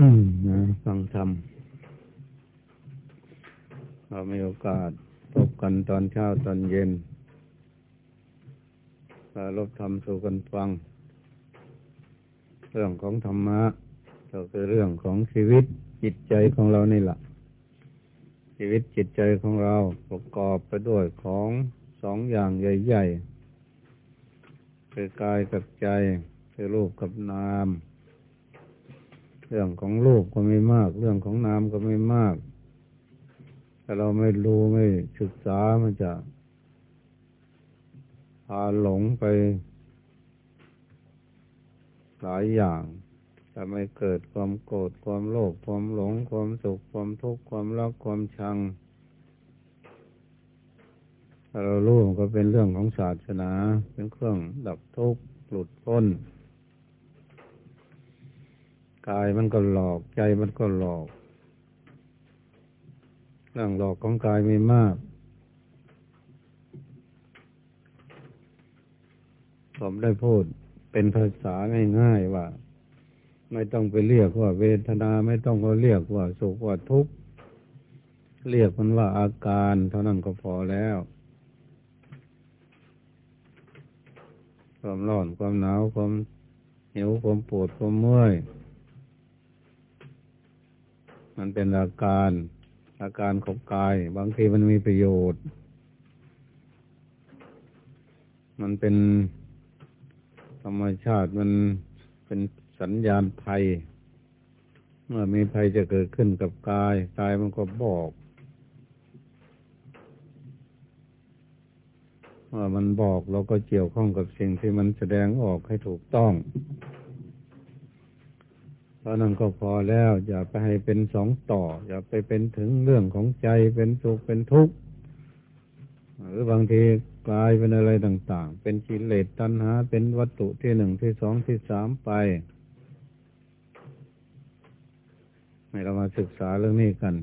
ฟังธรรมเรามีโอกาสพบกันตอนเช้าตอนเย็นสารบธรรมสู่กันฟัง เรื่องของธรรมะก็คือเรื่องของชีวิตจิตใจของเรานี่แหละ ชีวิตจิตใจของเราประกอบไปด้วยของสองอย่างใหญ่ๆคือกายกับใจคือรูปกับนาม เรื่องของรูปก็ไม่มาก เรื่องของนามก็ไม่มาก แต่เราไม่รู้ไม่ศึกษามันจะพาหลงไป หลายอย่างจะไม่เกิดความโกรธความโลภความหลง ความสุขความทุกข์ความรักความชังถ้าเรารู้มันก็เป็นเรื่องของศาสนา เป็นเครื่องดับทุกข์หลุดพ้น กายมันก็หลอกใจมันก็หลอกเรื่องหลอกของกายมีมากผมได้พูดเป็นภาษาง่ายๆว่า ไม่ต้องไปเรียกว่าเวทนาไม่ต้องก็เรียกว่าสุขว่าทุกข์เรียกมันว่าอาการเท่านั้นก็พอแล้วความร้อนความหนาวความหิวความปวดความเมื่อย มันเป็นอาการ อาการของกาย บางทีมันมีประโยชน์ มันเป็นธรรมชาติมันเป็นสัญญาณภัย เมื่อมีภัยจะเกิดขึ้นกับกาย กายมันก็บอกว่ามันบอกเราก็เกี่ยวข้องกับสิ่งที่มันแสดงออกให้ถูกต้อง เพราะนั้นก็พอแล้ว อย่าไปให้เป็นสองต่อ อย่าไปเป็นถึงเรื่องของใจเป็นสุขเป็นทุกข์หรือบางทีกลายเป็นอะไรต่าง ๆ เป็นกิเลสตัณหา เป็นวัตถุที่หนึ่งที่สองที่สามไป ให้เรามาศึกษาเรื่องนี้กัน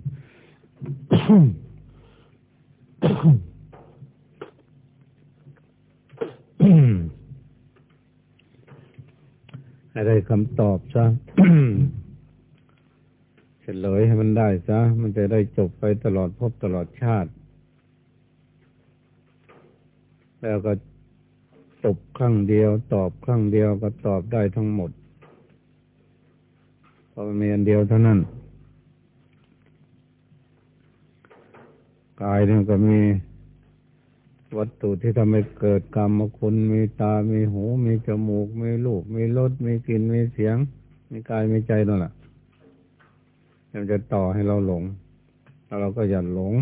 ให้ได้คำตอบซะเฉลยให้มันได้ซะ มันจะได้จบไปตลอดพบตลอดชาติ แล้วก็จบครั้งเดียว ตอบครั้งเดียวก็ตอบได้ทั้งหมดเพราะมันมีอันเดียวเท่านั้นกายเนี่ยก็มี วัตถุที่ทำให้เกิดกรรมคุณมีตา มีหู มีจมูก มีลูก มีรส มีกลิ่น มีเสียง มีกาย มีใจนั่นแหละมันจะต่อให้เราหลง แล้วเราก็อย่าหลง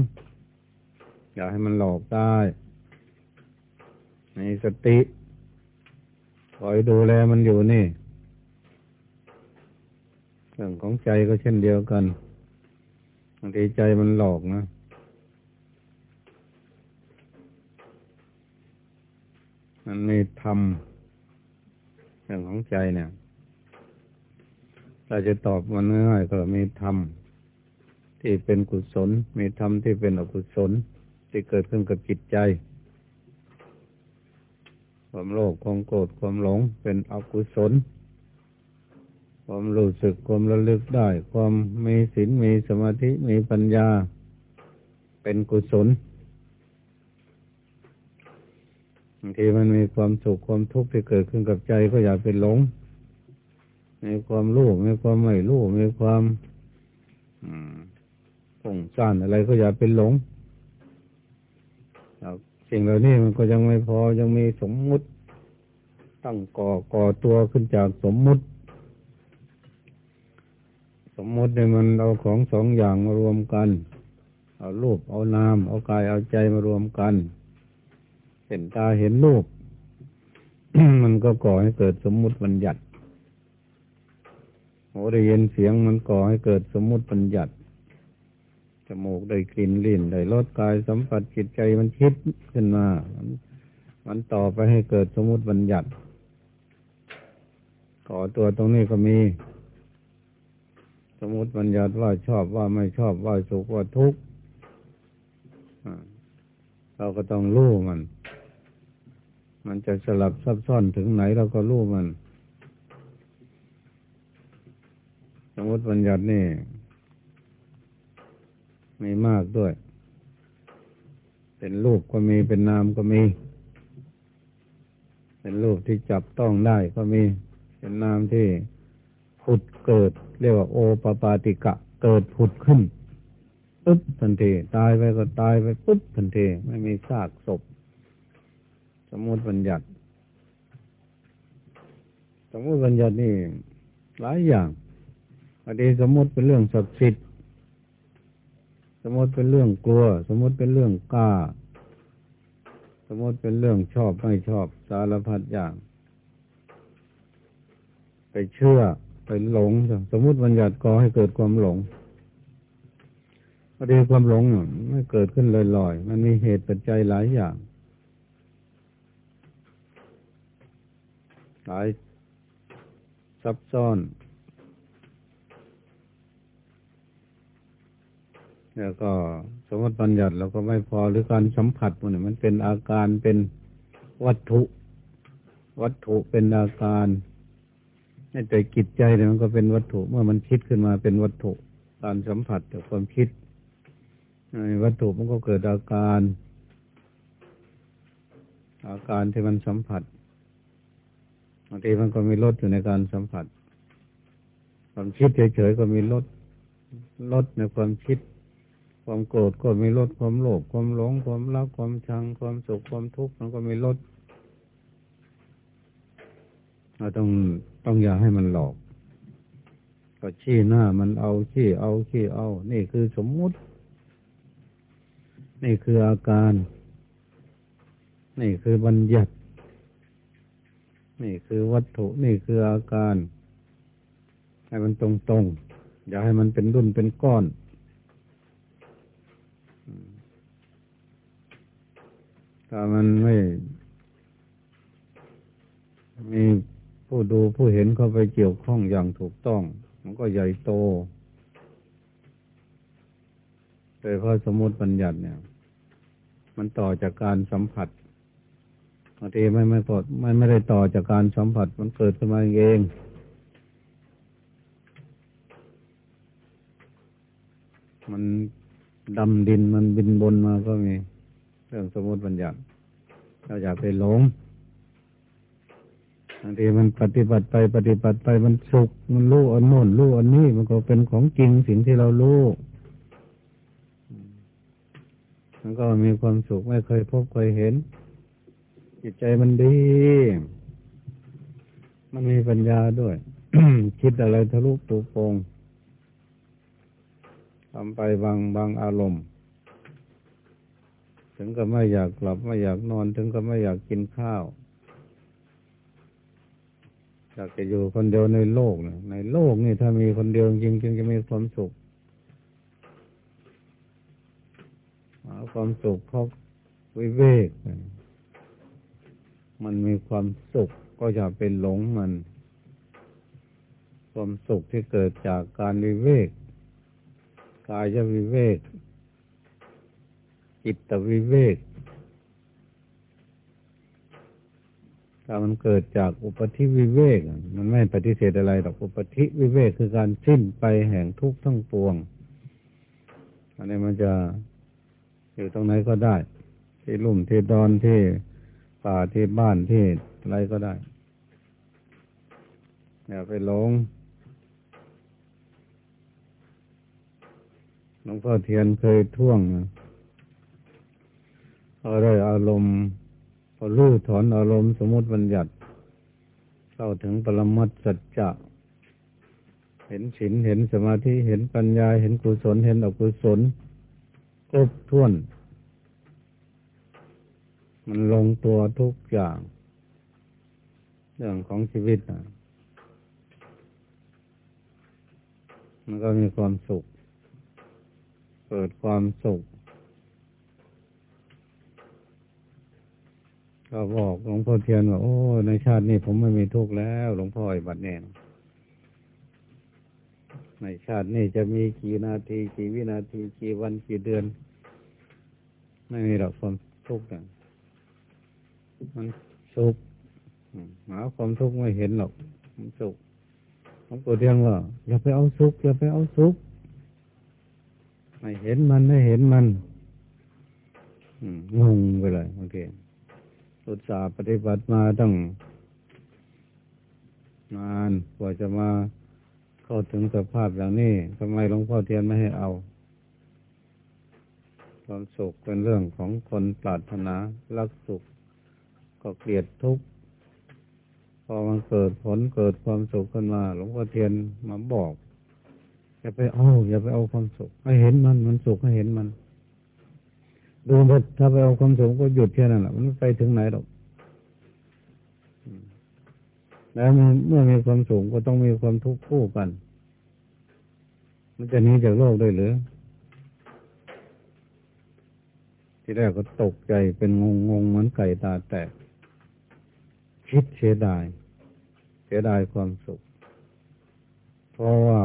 อย่าให้มันหลอกได้มีสติคอยดูแลมันอยู่นี่เรื่องของใจก็เช่นเดียวกันบางทีใจมันหลอกนะ มันมีธรรมเรื่องของใจเนี่ยเราจะตอบมันง่ายๆก็มีธรรมที่เป็นกุศล มีธรรมที่เป็นอกุศล ที่เกิดขึ้นกับจิตใจ ความโลภความโกรธความหลงเป็นอกุศล ความรู้สึกความระลึกได้ ความมีศีลมีสมาธิมีปัญญา เป็นกุศลาง ทีมันมีความสุขความทุกข์ที่เกิดขึ้นกับใจก็อย่าไปหลงมีความรู้มีความไม่รู้มีความผงซ่านอะไรก็อย่าไปหลงสิ่งเหล่านี้มันก็ยังไม่พอยังมีสมมุติ ตั้งก่อก่อตัวขึ้นจากสมมุติ สมมุติเนี่ยมันเอาของสองอย่างมารวมกัน เอารูปเอานาม เอากายเอาใจมารวมกัน เห็นตาเห็นรูป มันก็ก่อให้เกิดสมมุติบัญญัติหูได้ยินเสียงมันก่อให้เกิดสมมุติบัญญัติจมูกได้กลิ่นลิ้นได้รสกายสัมผัสจิตใจมันคิดขึ้นมา มันต่อไปให้เกิดสมมุติบัญญัติก่อตัวตรงนี้ก็มี สมมติบัญญัติว่าชอบว่าไม่ชอบว่าสุขว่าทุกข์เราก็ต้องรู้มัน มันจะสลับซับซ้อนถึงไหนเราก็รู้มัน สมมติบัญญัตินี่มีมากด้วย เป็นรูปก็มีเป็นนามก็มี เป็นรูปที่จับต้องได้ก็มี เป็นนามที่ผุดเกิด เรียกว่าโอปปาติกะ เกิดผุดขึ้นปุ๊บทันที ตายไปก็ตายไปปุ๊บทันที ไม่มีซากศพ มมติบัญญัติ สมมติบัญญัตินี่หลายอย่างบางทีสมมติเป็นเรื่องศักดิ์สิทธิ์สมมติเป็นเรื่องกลัว สมมติเป็นเรื่องกล้า สมมติเป็นเรื่องชอบไม่ชอบสารพัดอย่าง ไปเชื่อไปหลง สมมติบัญญัติก่อให้เกิดความหลงพอดีความหลงไม่เกิดขึ้นลอยๆ มันมีเหตุปัจจัยหลายอย่าง หลายซับซ้อนแล้วก็สมมติบัญญัติเราก็ไม่พอหรือการสัมผัสมันมันเป็นอาการเป็นวัตถุ วัตถุเป็นอาการแต่จิตใจเนี่ยมันก็เป็นวัตถุ เมื่อมันคิดขึ้นมาเป็นวัตถุ การสัมผัสกับความคิดวัตถุมันก็เกิดอาการ อาการที่มันสัมผัส บางทีมันก็มีลดอยู่ในการสัมผัส ความคิดเฉยๆก็มีลดลดในความคิด ความโกรธก็มีลดความโลภความหลงความรักความชัง ความสุขความทุกข์มันก็มีลดเราต้องต้องอย่าให้มันหลอก ก็ชี้หน้ามันเอาชี้เอาชี้เอา นี่คือสมมุติ นี่คืออาการ นี่คือบัญญัติ นี่คือวัตถุนี่คืออาการ ให้มันตรงตรงอย่าให้มันเป็นรุ่นเป็นก้อน ถ้ามันไม่ มีผู้ดูผู้เห็นเข้าไปเกี่ยวข้องอย่างถูกต้อง มันก็ใหญ่โตโดยเพราสมมติบัญญัติเนี่ย มันต่อจากการสัมผัส บางทีไม่ไม่กดไม่ไม่ได้ต่อจากการสัมผัสมันเกิดขึ้นมาเองมันดำดินมันบินบนมาก็มีเรื่องสมมติบัญญัติเราอยากไปหลงบางทีมันปฏิบัติไปปฏิบัติไปมันสุข มันรู้อันโน้นรู้อันนี้มันก็เป็นของจริงสิ่งที่เรารู้มันก็มีความสุขไม่เคยพบเคยเห็น จิตใจมันดี มันมีปัญญาด้วย คิดอะไรทะลุปูโปงทำไปบางบางอารมณ์ ถึงก็ไม่อยากกลับไม่อยากนอน ถึงก็ไม่อยากกินข้าว อยากจะอยู่คนเดียวในโลกนะในโลกนี่ถ้ามีคนเดียวจริงจึงจะมีความสุขหาความสุขเพราะวิเวก มันมีความสุขก็อย่าเป็นหลงมัน ความสุขที่เกิดจากการวิเวก กายจะวิเวก จิตตวิเวก ถ้ามันเกิดจากอุปธิวิเวก มันไม่ปฏิเสธอะไรหรอกอุปธิวิเวกคือการสิ้นไปแห่งทุกข์ทั้งปวง อันนี้มันจะอยู่ตรงไหนก็ได้ ที่ลุ่มที่ดอนที่ ป่าที่บ้านที่อะไรก็ได้ อย่าไปหลงหลวงพ่อเทียนเคยท่วงพอได้อารมณ์พอรู้ถอนอารมณ์สมมติบัญญัติเข้าถึงปรมัตสัจจะ เห็นศีลเห็นสมาธิ เห็นปัญญา เห็นกุศล เห็นอกุศลครบถ้วน มันลงตัวทุกอย่าง เรื่องของชีวิตนะมันก็มีความสุข เกิดความสุข ก็บอกหลวงพ่อเทียนว่า โอ้ ในชาตินี้ผมไม่มีทุกข์แล้ว หลวงพ่อไอ้บัดแน่ในชาตินี้จะมีกี่นาที กี่วินาที กี่วันกี่เดือน ไม่มีหรอกความทุกข์นะ มันสุขหาความทุกข์ไม่เห็นหรอก มันสุขลวงปู่เทียนว่าอย่าไปเอาสุขอย่าไปเอาสุขไม่เห็นมันไม่เห็นมันงงไปเลยโอเคอุตสาห์ปฏิบัติมาตั้งนานกว่าจะมาเข้าถึงสภาพอย่างนี้ทำไมหลวงพ่อเทียนไม่ให้เอา ความสุขเป็นเรื่องของคนปรารถนารักสุข ก็เกลียดทุกข์พอมันเกิดผลเกิดความสุขขึ้นมา หลวงพ่อเทียนมาบอกอย่าไปเอาอย่าไปเอาความสุขให้เห็นมันมันสุขให้เห็นมันดูมันถ้าไปเอาความสุขก็หยุดแค่นั้นแหละมันไม่ไปถึงไหนหรอกแล้วเมื่อมีความสุขก็ต้องมีความทุกข์คู่กัน มันจะหนีจากโลกได้หรือที่แรกก็ตกใจเป็นงงงงเหมือนไก่ตาแตก คิดเสียดาย เสียดายความสุข เพราะว่า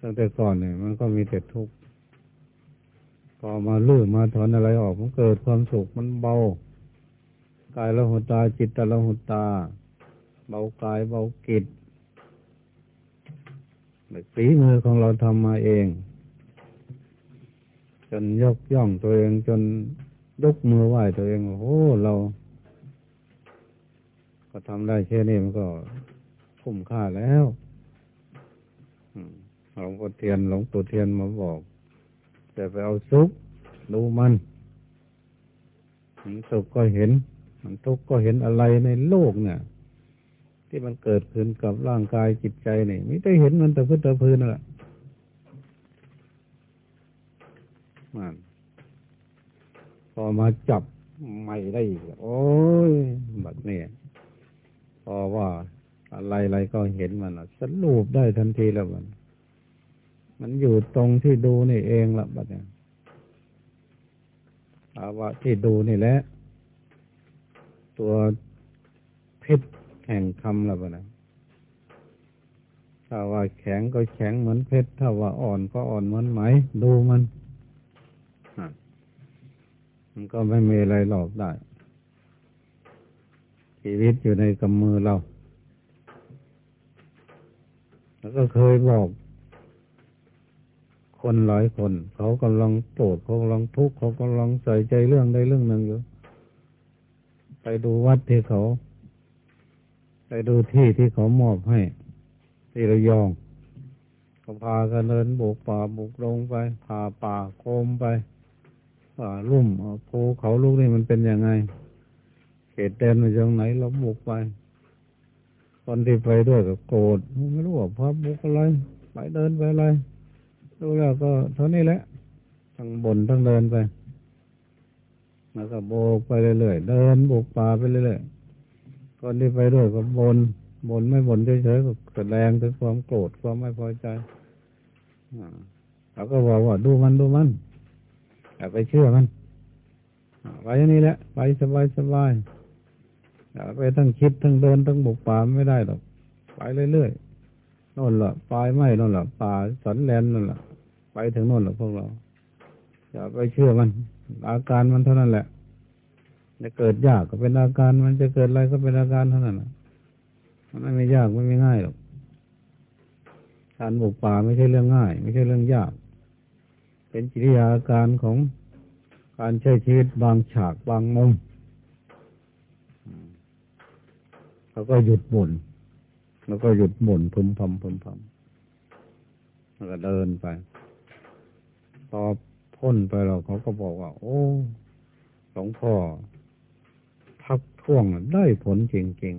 ตั้งแต่ก่อนเนี่ย มันก็มีแต่ทุกข์พอมาลื้อมาถอนอะไรออกมันเกิดความสุขมันเบากายละหุตาจิตตละหุตา เบากายเบากิจฝีมือของเราทำมาเอง จนยกย่องตัวเองจนยกมือไหว้ตัวเองโอ้เรา ก็ทำได้แค่นี้มันก็คุ้มค่าแล้วหลวงพ่อเทียนหลวงปู่เทียนมาบอกจะไปเอาซุกดูมันมันสุขก็เห็น มันทุกข์ก็เห็นอะไรในโลกเนี่ยที่มันเกิดขึ้นกับร่างกายจิตใจนี่ไม่ได้เห็นมันแต่พื้นแต่พื้นนั่นแหละมันพอมาจับไม่ได้ โอ้ยแบบนี้ อว่าอะไรอะไรก็เห็นมันสรุปได้ทันทีแล้วมัน มันอยู่ตรงที่ดูนี่เองละบัดเนี่ยภาวะที่ดูนี่แหละ ตัวพิษแห่งคำละบ่นะถ้าว่าแข็งก็แข็งเหมือนเพชร ถ้าว่าอ่อนก็อ่อนเหมือนไหม ดูมัน มันก็ไม่มีอะไรหลอกได้ ชีวิตอยู่ในกำมือเรา แล้วก็เคยบอก คนหลายคน เขากำลังโกรธเขากำลังทุกข์เขากำลังใส่ใจเรื่องใดเรื่องหนึ่งอยู่ ไปดูวัดที่เขา ไปดูที่ที่เขามอบให้ ที่ระยองเขาพากันเดินบุกป่าบุกลงไปพาป่าโคมไปป่าลุ่มภูเขาลูกนี่มันเป็นยังไง เขตแดนมันยังไหนเราบุกไป คนที่ไปด้วยก็โกรธไม่รู้ว่าพาบุกอะไรไปเดินไปอะไรดูแล้วก็เท่านี้แหละทั้งบนทั้งเดินไปแล้วก็โบกไปเรื่อยๆเดินบุกป่าไปเรื่อยๆคนที่ไปด้วยก็บนบนไม่บนเฉยๆก็แสดงถึงความโกรธความไม่พอใจเราก็บอกว่าดูมันดูมันอย่าไปเชื่อมันไปอย่างนี้แหละ ไปสบายสบาย อย่าไปทั้งคิดทั้งเดินทั้งบุกป่าไม่ได้หรอกไปเรื่อยๆน่นละปลายไม่น่นละป่าสันแลนนั่นละไปถึงน่นละพวกเรา อย่าไปเชื่อมัน อาการมันเท่านั้นแหละ จะเกิดยากก็เป็นอาการมันจะเกิดอะไรก็เป็นอาการเท่านั้นมันไม่ยากไม่ไม่ง่ายหรอกการบุกป่าไม่ใช่เรื่องง่าย ไม่ใช่เรื่องยาก เป็นจิตยาการของการใช้ชีวิตบางฉากบางมุม แล้วก็หยุดหมุน แล้วก็หยุดหมุนพึมพำพึมพำแล้วก็เดินไป พอพ้นไปเราเขาก็บอกว่า โอ้หลวงพ่อทักท่วงได้ผลจริง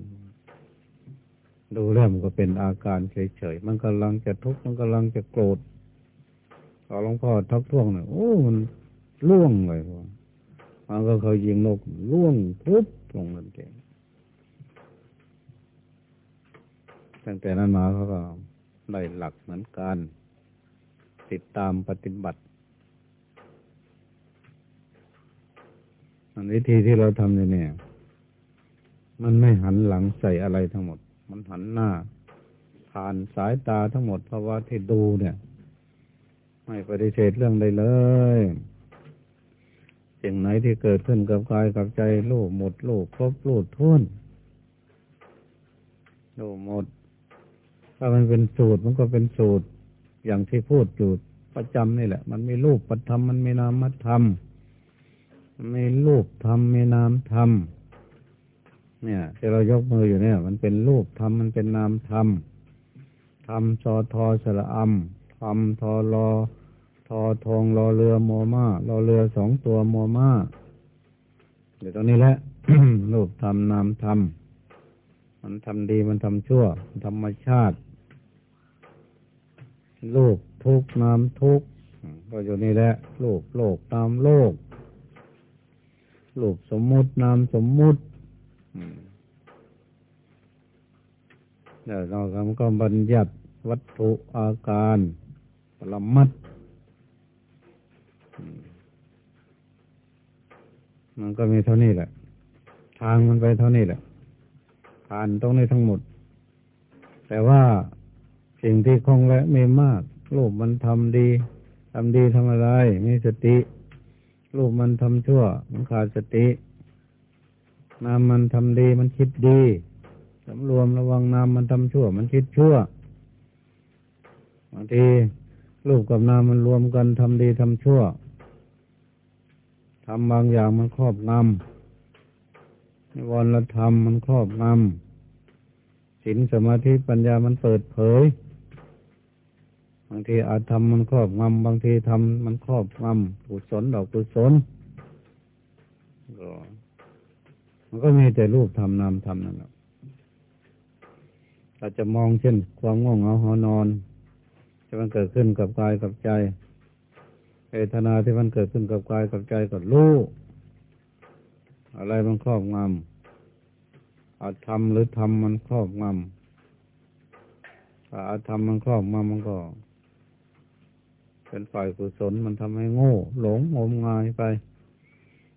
ๆ ดูแล้วมันก็เป็นอาการเฉยๆ มันกำลังจะทุกข์มันกำลังจะโกรธพอหลวงพ่อทักท่วงเนี่ยโอ้ มันล่วงเลยว่มันก็เคยยิงนกล่วงทุบลงนั่นเอง ตั้งแต่นั้นมาเขาก็ได้หลักเหมือนกันติดตามปฏิบัติอันวิธีที่เราทำเนี่ย มันไม่หันหลังใส่อะไรทั้งหมด มันหันหน้า ผ่านสายตาทั้งหมดเพราะว่าที่ดูเนี่ย ไม่ปฏิเสธเรื่องใดเลยสิ่งไหนที่เกิดขึ้นกับกายกับใจลูกหมดลูกครบลูกทุ่นลูกหมด ถ้ามันเป็นสูตรมันก็เป็นสูตร อย่างที่พูดอยู่ประจำนี่แหละ มันมีรูปประธรรมมันมีนามธรรมมันมีรูปธรรมมีนามธรรมเนี่ยที่เรายกมืออยู่เนี่ย มันเป็นรูปธรรมมันเป็นนามธรรมธรรมซอทอสระอัมธรรมทอรอทอทองรอเรือโมมารอเรือสองตัวโมมาเดี๋ยวตรงนี้แหละรูปธรรมนามธรรมมันทำดีมันทำชั่วธรรมชาติ รูปทุกนามทุกก็อยู่นี่แหละรูปโลกตามโลกรูปสมมุตินามสมมุติเดี๋ยวเราก็บัญญัติวัตถุอาการปรมัดมันก็มีเท่านี้แหละ ทางมันไปเท่านี้แหละผ่านตรงนี้ทั้งหมด แต่ว่า สิ่งที่คงและมีมาก รูปมันทำดีทำดีทำอะไร มีสติ รูปมันทำชั่ว มันขาดสติ นามมันทำดีมันคิดดีสำรวมระวังนามมันทำชั่ว มันคิดชั่วบางทีรูปกับนามมันรวมกันทำดีทำชั่วทำบางอย่างมันครอบงำนิวรณธรรมมันครอบงำศีลสมาธิปัญญามันเปิดเผย บางทีอาจทำมันครอบงำบางทีทำมันครอบงำกุศลดอกกุศลก็มันก็มีแต่รูปทำนามทำนั่นแหละเราจะมองเช่น ความง่วงเหงาหอนอนจะมันเกิดขึ้นกับกายกับใจเวทนาที่มันเกิดขึ้นกับกายกับใจก็รู้อะไรมันครอบงำอาจทำหรือทำมันครอบงำถ้าอาจทำมันครอบงำมันก็ เป็นฝ่ายกุศลมันทำให้โง่ หลงงมงายไป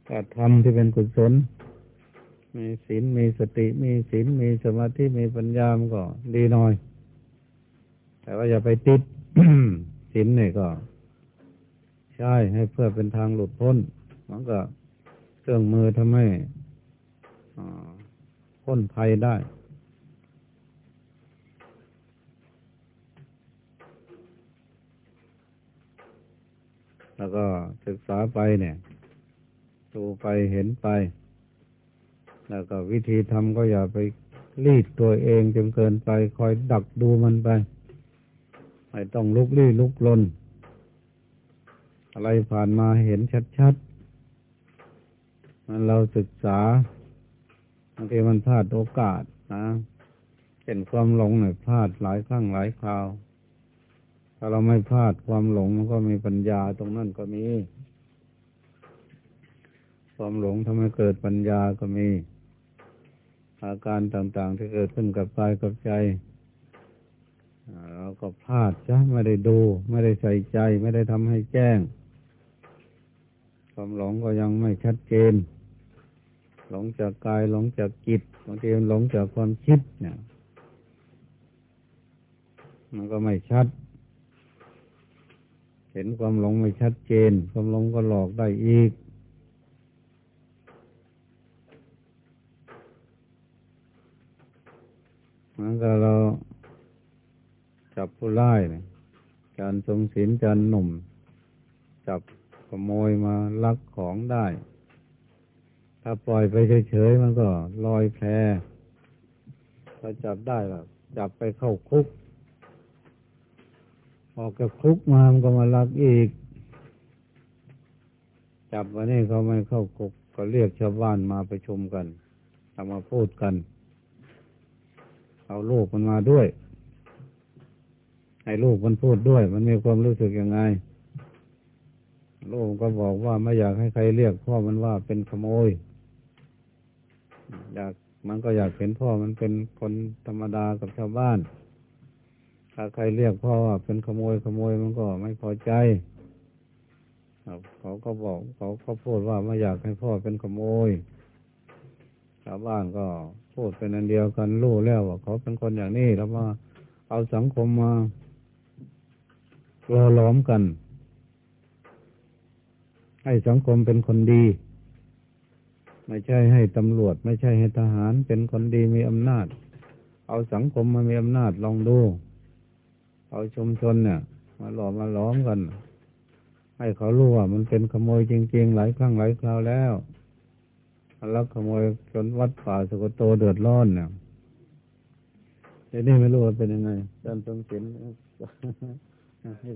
ถ้าทำที่เป็นกุศล มีศีลมีสติมีศีลมีสมาธิมีปัญญามันก็ดีหน่อย แต่ว่าอย่าไปติดศีลเนี่ยก็ ใช่ให้เพื่อเป็นทางหลุดพ้นมันก็เครื่องมือทำให้พ้นภัยได้ แล้วก็ศึกษาไปเนี่ยดูไปเห็นไป แล้วก็วิธีทำก็อย่าไปรีดตัวเองจนเกินไป คอยดักดูมันไป ไม่ต้องลุกลี้ลุกลน อะไรผ่านมาเห็นชัดๆมันเราศึกษาบางทีมันพลาดโอกาสนะเห็นความหลงเนี่ยพลาดหลายครั้งหลายคราวาเราไม่พลาดความหลงมันก็มีปัญญาตรงนั้นก็มี ความหลงทำให้เกิดปัญญาก็มี อาการต่างๆที่เกิดขึ้นกับกายกับใจเราก็พลาดจ้ะไม่ได้ดู ไม่ได้ใส่ใจ ไม่ได้ทำให้แจ้ง ความหลงก็ยังไม่ชัดเจน หลงจากกายหลงจากจิตบางทีหลงจากความคิดเนี่ย มันก็ไม่ชัด เห็นความหลงไม่ชัดเจน ความหลงก็หลอกได้อีก มันก็เราจับผู้ร้ายเนี่ยการทรงศีลการหนุ่ม จับขโมยมาลักของได้ ถ้าปล่อยไปเฉยๆมันก็ลอยแพถ้าจับได้แล้วจับไปเข้าคุก ออกจากคุกมามันก็มาลักอีก จับวันนี้เขาไม่เข้าคุกก็เรียกชาวบ้านมาประชุมกันทำมาพูดกัน เอาลูกมันมาด้วย ให้ลูกมันพูดด้วย มันมีความรู้สึกยังไง ลูกก็บอกว่าไม่อยากให้ใครเรียกพ่อมันว่าเป็นขโมย อยากมันก็อยากเห็นพ่อมันเป็นคนธรรมดากับชาวบ้าน ถ้าใครเรียกพ่อว่าเป็นขโมยขโมยมันก็ไม่พอใจเขาก็บอกเขาก็พูดว่าไม่อยากให้พ่อเป็นขโมยชาวบ้านก็พูดเป็นอันเดียวกันรู้แล้วว่าเขาเป็นคนอย่างนี้แล้วมาเอาสังคมมาล้อมกัน ให้สังคมเป็นคนดี ไม่ใช่ให้ตำรวจ ไม่ใช่ให้ทหารเป็นคนดีมีอำนาจ เอาสังคมมามีอำนาจลองดู เอาชุมชนเนี่ย มาหลอมมาล้อมกัน ให้เขารู้ว่ามันเป็นขโมยจริงๆ หลายครั้งหลายคราวแล้วแลักขโมยจนวัดป่าสุกโตเดือดร้อนเนี่ยทีนี้ไม่รู้ว่าเป็นยังไงด้านสมศิล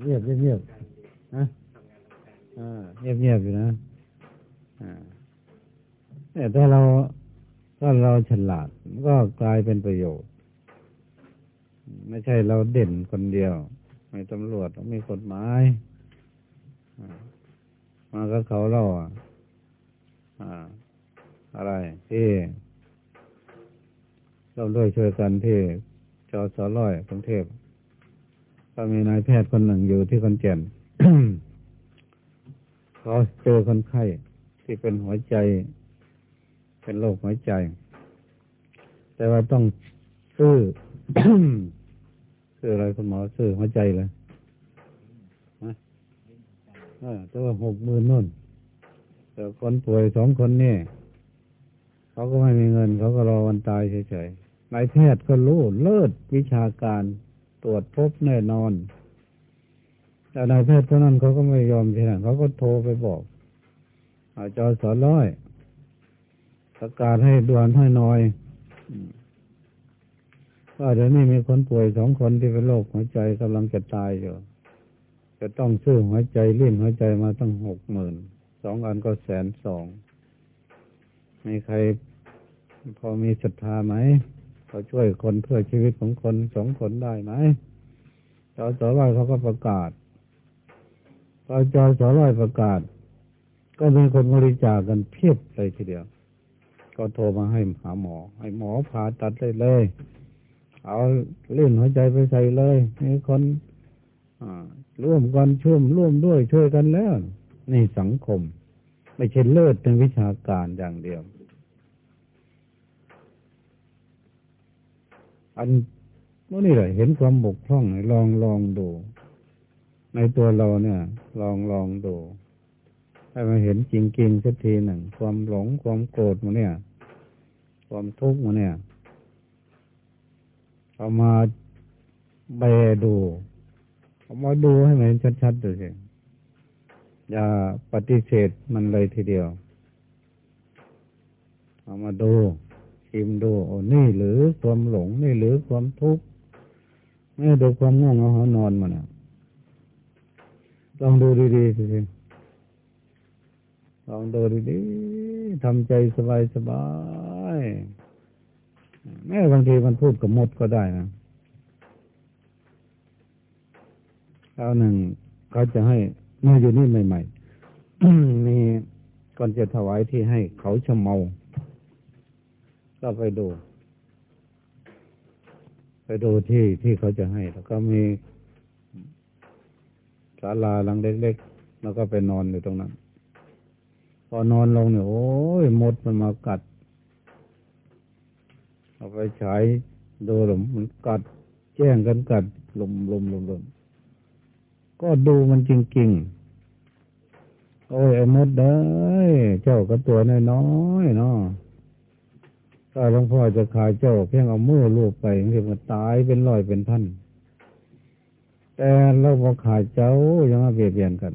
เงียบเงียบเงียบนะเงียบเงียบอยู่นะแต่ถ้าเราถ้าเราฉลาดก็กลายเป็นประโยชน์ ไม่ใช่เราเด่นคนเดียว ไม่ตำรวจมีกฎหมายมาก็เขาเล่าอะอะไรที่เราด้วยช่วยกันที่จอสอร้อยกรุงเทพก็มีนายแพทย์คนหนึ่งอยู่ที่คอนแก่นเขาเจอคนไข้ที่เป็นหัวใจ เป็นโรคหัวใจ แต่ว่าต้องซื้อ ซื้ออะไรคุณหมอซื้อหัวใจเลยนะแต่ว่าหกหมื่นนู่นแต่คนป่วยสองคนนี่เขาก็ไม่มีเงิน เขาก็รอวันตายเฉยๆนายแพทย์ก็รู้เลิศวิชาการตรวจพบแน่นอน แต่นายแพทย์เท่านั้นเขาก็ไม่ยอมใช่ไหมเขาก็โทรไปบอกอาจารย์สอนร้อยประกาศให้ด่วนให้น้อย ว่าเดี๋ยวนี้มีคนป่วยสองคนที่เป็นโรคหัวใจกำลังจะตายอยู่ จะต้องซื้อหัวใจเลี้ยงหัวใจมาตั้งหกหมื่นสองอันก็แสนสองมีใครพอมีศรัทธาไหมเขาช่วยคนเพื่อชีวิตของคนสองคนได้ไหมจอสอร้อยเขาก็ประกาศพอจอสอร้อยประกาศ ก็มีคนบริจาคกันเพียบเลยทีเดียว ก็โทรมาให้หาหมอ ให้หมอผ่าตัดได้เลย เอาเล่นหัวใจไปใส่เลยมีคนร่วมกันช่วยร่วมด้วยช่วยกันแล้วในสังคม ไม่ใช่เลิศในวิชาการอย่างเดียว อันนี่แหละเห็นความบกพร่องลองลองดู ในตัวเราเนี่ย ลองลองดูให้มาเห็นจริงๆสักทีหนึ่งความหลงความโกรธมันเนี่ย ความทุกข์มันเนี่ย เอามาแบดูเอามาดูให้มันชัดๆดูสิอย่าปฏิเสธมันเลยทีเดียว เอามาดูชิมดูโอ้นี่หรือความหลงนี่หรือความทุกข์นี่ดูความง่วงเอาหอนอนมันอะลองดูดีๆสิลองดูดีๆทำใจสบายๆ แม้บางทีมันพูดกับมดก็ได้นะคราวหนึ่งเขาจะให้เมื่ออยู่นี่ใหม่ๆมีก่อนจะถวายที่ให้เขาชะเมา ก็ไปดู ไปดูที่ที่เขาจะให้ แล้วก็มีศาลาหลังเล็กๆแล้วก็ไปนอนอยู่ตรงนั้น พอนอนลงเนี่ยโอ้ยมดมันมากัด เอาไปฉายดูลมมันกัดแจ้งกันกัดลมลมลมลมก็ดูมันจริงๆ โอ้ยไอ้มดเด้เจ้าก็ตัวน้อยๆเนาะถ้าหลวงพ่อจะขายเจ้าเพียงเอามือลูบไปมันตายเป็นร้อยเป็นพันแต่เราพอขายเจ้ายังมาเบียดเบียนกัน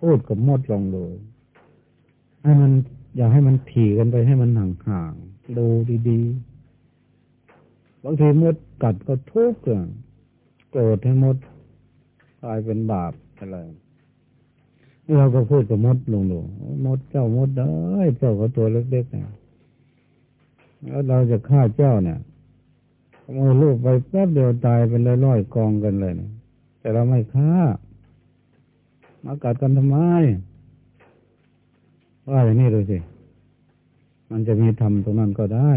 พูดกับมดลองดูให้มันอย่าให้มันถี่กันไปให้มันห่างๆดูดีๆ บางทีมดกัดก็ทุกข์โกรธให้มดกลายเป็นบาปอะไรเราก็พูดกับมดลงดูมดเจ้ามดเด้อเจ้าก็ตัวเล็กๆเนี่ยแล้วเราจะฆ่าเจ้าเนี่ยมือลูกไปแป๊บเดียวตายเป็นร้อยๆกองกันเลยเนี่ยแต่เราไม่ฆ่ามากัดกันทำไมว่าอย่างนี้ดูสิ มันจะมีธรรมตรงนั้นก็ได้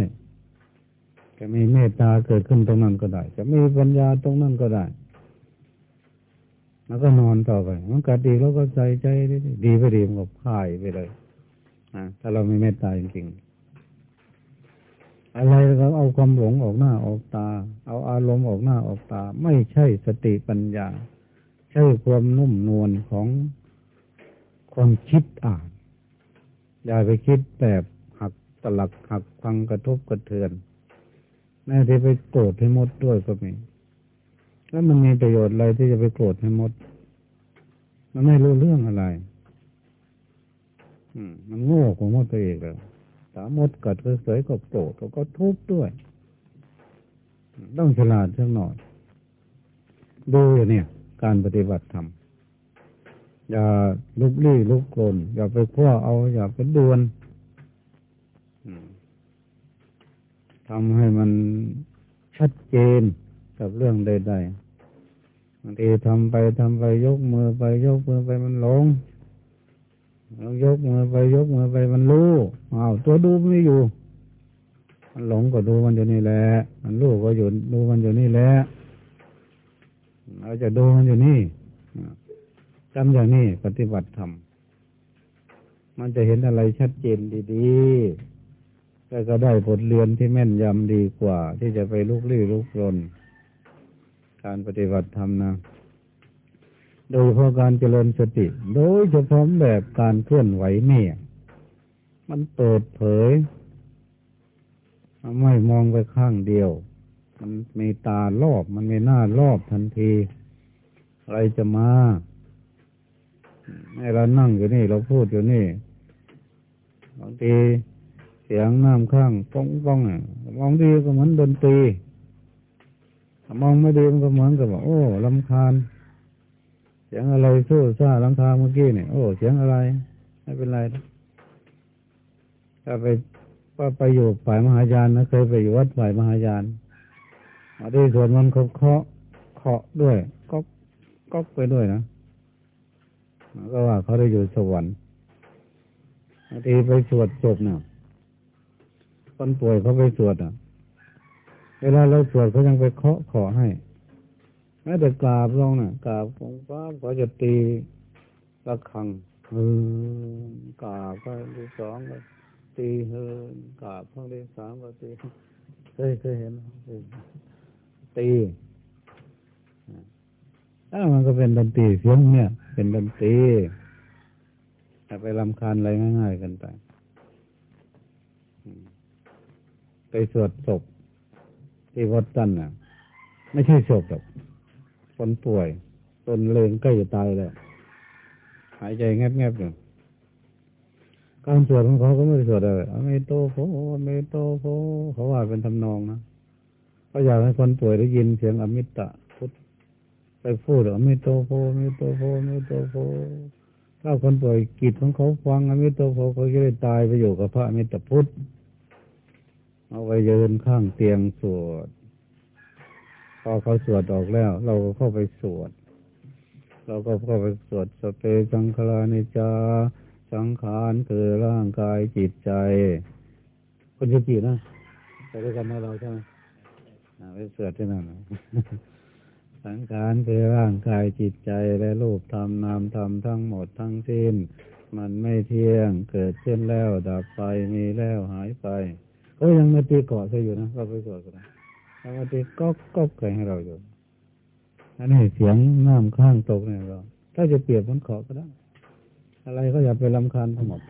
จะมีเมตตาเกิดขึ้นตรงนั้นก็ได้ จะมีปัญญาตรงนั้นก็ได้ แล้วก็นอนต่อไปมันกัดดีแล้วก็ใจใจดีดีไปดีมันก็พ่ายไปเลยนะถ้าเราไม่เมตตาจริงๆอะไรเราเอาความหลงออกหน้าออกตา เอาอารมณ์ออกหน้าออกตา ไม่ใช่สติปัญญา ใช่ความนุ่มนวลของความคิดอ่านอย่าไปคิดแบบหักตลักหักฟังกระทบกระเทือน แม้ที่ไปโกรธให้มดด้วยก็มี แล้วมันมีประโยชน์อะไรที่จะไปโกรธให้มด มันไม่รู้เรื่องอะไร อืม มันโง่ของมดตัวเองเลยสามดกัดเสยก็โกรธก็ทุบด้วย ต้องฉลาดสักหน่อย ดูอย่างนี้การปฏิบัติธรรมอย่าลุกลี้ลุกโกนอย่าไปคว้าเอา อย่าไปดวน ทำให้มันชัดเจนกับเรื่องใดๆบางทีทำไปทำไปยกมือไปยกมือไปมันหลงเรายกมือไปยกมือไปมันรู้อ้าวตัวดูไม่อยู่ มันหลงก็ดูมันอยู่นี่แหละ มันรู้ก็อยู่ดูมันอยู่นี่แหละเราจะดูมันอยู่นี่จำอย่างนี้ปฏิบัติธรรมมันจะเห็นอะไรชัดเจนดีๆ แล้วก็ได้บทเรียนที่แม่นยำดีกว่า ที่จะไปลุกลี้ลุกรนการปฏิบัติธรรมนะ โดยเพราะการเจริญสติ โดยเฉพาะแบบการเคลื่อนไหวเนี่ย มันเปิดเผย ไม่มองไปข้างเดียว มันมีตารอบ มันมีหน้ารอบทันทีอะไรจะมาให้เรานั่งอยู่นี่ เราพูดอยู่นี่บางที สียงน้ำข้างป้องป้องอะบางทีก็เหมือนดนตรีมองไม่ดีมันก็เหมือนกับว่าโอ้ลำคาญ เสียงอะไรสู้ซ่าลำคาเมื่อกี้เนี่ยโอ้เสียงอะไร ไม่เป็นไรถ้าไปว่าไปอยู่ฝ่ายมหายานนะเคยไปอยู่วัดฝ่ายมหายานมาที่ส่วนมันเขาเคาะเคาะด้วยก็ก็ไปด้วยนะก็ว่าเขาได้อยู่สวรรค์บางทีไปสวดจบเนี่ย คนป่วยเขาไปสวดอะ เวลาเราสวดเขายังไปเคาะขอให้แม้แต่กราบลงน่ะกราบของป้าเขาจะตีระฆังเออกราบก็ที่สองก็ตีเฮินกราบข้างที่สามก็ตีเคยเคยเห็นตีถ้ามันก็เป็นดนตรีเสียงเนี่ย เป็นดนตรีแต่ไปรำคาญอะไรง่าย ๆ กันไป ไปสวดศพที่วัดตันน่ะ ไม่ใช่ศพหรอกคนป่วยตนเลงใกล้จะตายแล้วหายใจแงบๆอยู่การสวดของเขาก็ไม่ได้สวดอะไร阿彌陀佛 阿彌陀佛 เขาว่าเป็นทำนองนะเขาอยากให้คนป่วยได้ยินเสียงอมิตะพุทธไปพูดอเมโตโฟอเมโตโฟอเมโตโฟถ้าคนป่วยกิจของเขาฟังอเมโตโฟเขาจะได้ตายไปอยู่กับพระอมิตพุทธ เอาไว้ยืนข้างเตียงสวด พอเขาสวดออกแล้ว เราก็เข้าไปสวด เราก็เข้าไปสวดสเปสังคลานิจา สังขารคือร่างกายจิตใจ คนจะกี่นะไปด้วยกันกับเราใช่ไหมไปสวดที่นั่นสังขารคือร่างกายจิตใจและรูปธรรมนามธรรมทั้งหมดทั้งสิ้น มันไม่เที่ยงเกิดขึ้นแล้วดับไปมีแล้วหายไป ก็ยังมาตีเกาะใช่อยู่นะก็ไปสวดกันแล้วมาตีก๊อกก๊อกไก่ให้เราอยู่อันนี้เสียงน้ำข้างตกเนี่ยเราถ้าจะเปรียบมันเกาะก็ได้ อะไรก็อย่าไปลำคาญทั้งหมด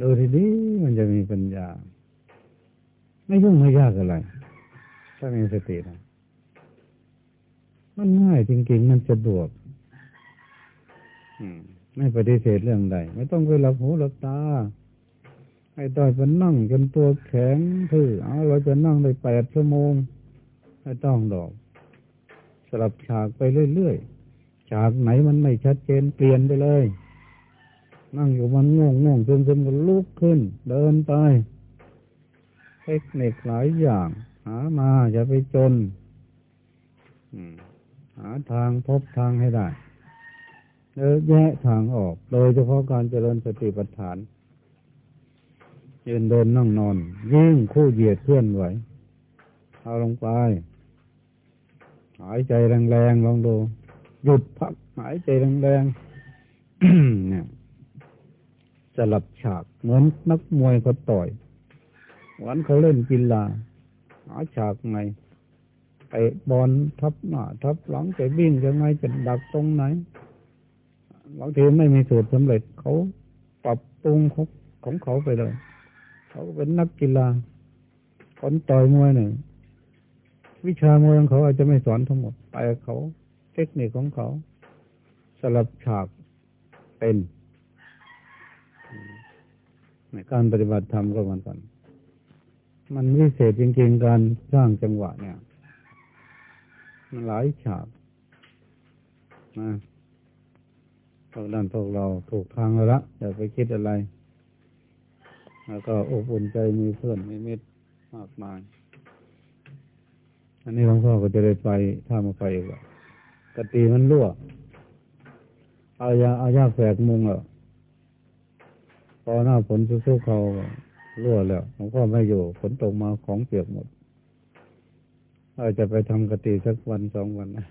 ดูทีนี้มันจะมีปัญญา ไม่ยุ่งไม่ยากอะไร ถ้ามีสตินะมันง่ายจริงๆ มันสะดวกไม่ปฏิเสธเรื่องใด ไม่ต้องไปหลับหูหลับตา ให้ต้อยไปนั่งจนตัวแข็งทื่อเอาเราจะนั่งได้แปดชั่วโมงไม่ต้องดอก สลับฉากไปเรื่อยๆฉากไหนมันไม่ชัดเจนเปลี่ยนไปเลย นั่งอยู่มันง่วงง่วงจนจนก็ลุกขึ้น เดินไปเทคนิคหลายอย่าง หามาอย่าไปจนหาทางพบทางให้ได้เออแยะทางออก โดยเฉพาะการเจริญสติปัฏฐาน ยืนเดินนั่งนอน ยิ่งคู่เหยียดเคลื่อนไหวเอาลงไป หายใจแรงๆลองดู หยุดพัก หายใจแรงๆเนี่ยสลับฉากเหมือนนักมวยเขาต่อยวันเขาเล่นกีฬาหาฉากไงไปบอลทับหน้าทับหลังจะวิ่งยังไงจะดักตรงไหนบางทีไม่มีสูตรสำเร็จเขาปรับปรุงของเขาไปเลย เขาเป็นนักกีฬาคนต่อยมวยเนี่ยวิชามวยของเขาอาจจะไม่สอนทั้งหมดไปเขาเทคนิคของเขาสลับฉากเป็นในการปฏิบัติธรรมก็เหมือนกัน มันวิเศษจริงๆการสร้างจังหวะเนี่ย มันหลายฉากนะพวกนั้นพวกเราถูกทางแล้วละอย่าไปคิดอะไร แล้วก็อบอุ่นใจมีเพื่อนมีมิตรมากมาย อันนี้หลวงพ่อก็จะได้ไปถ้ามาไปอีกะกตีมันรั่วเอายาเอายาแฝกมุงอะพอหน้าฝนสู้ๆเขารั่วแล้วหลวงพ่อไม่อยู่ฝนตกมาของเปียกหมดเราจะไปทำกติสักวันสองวันนะ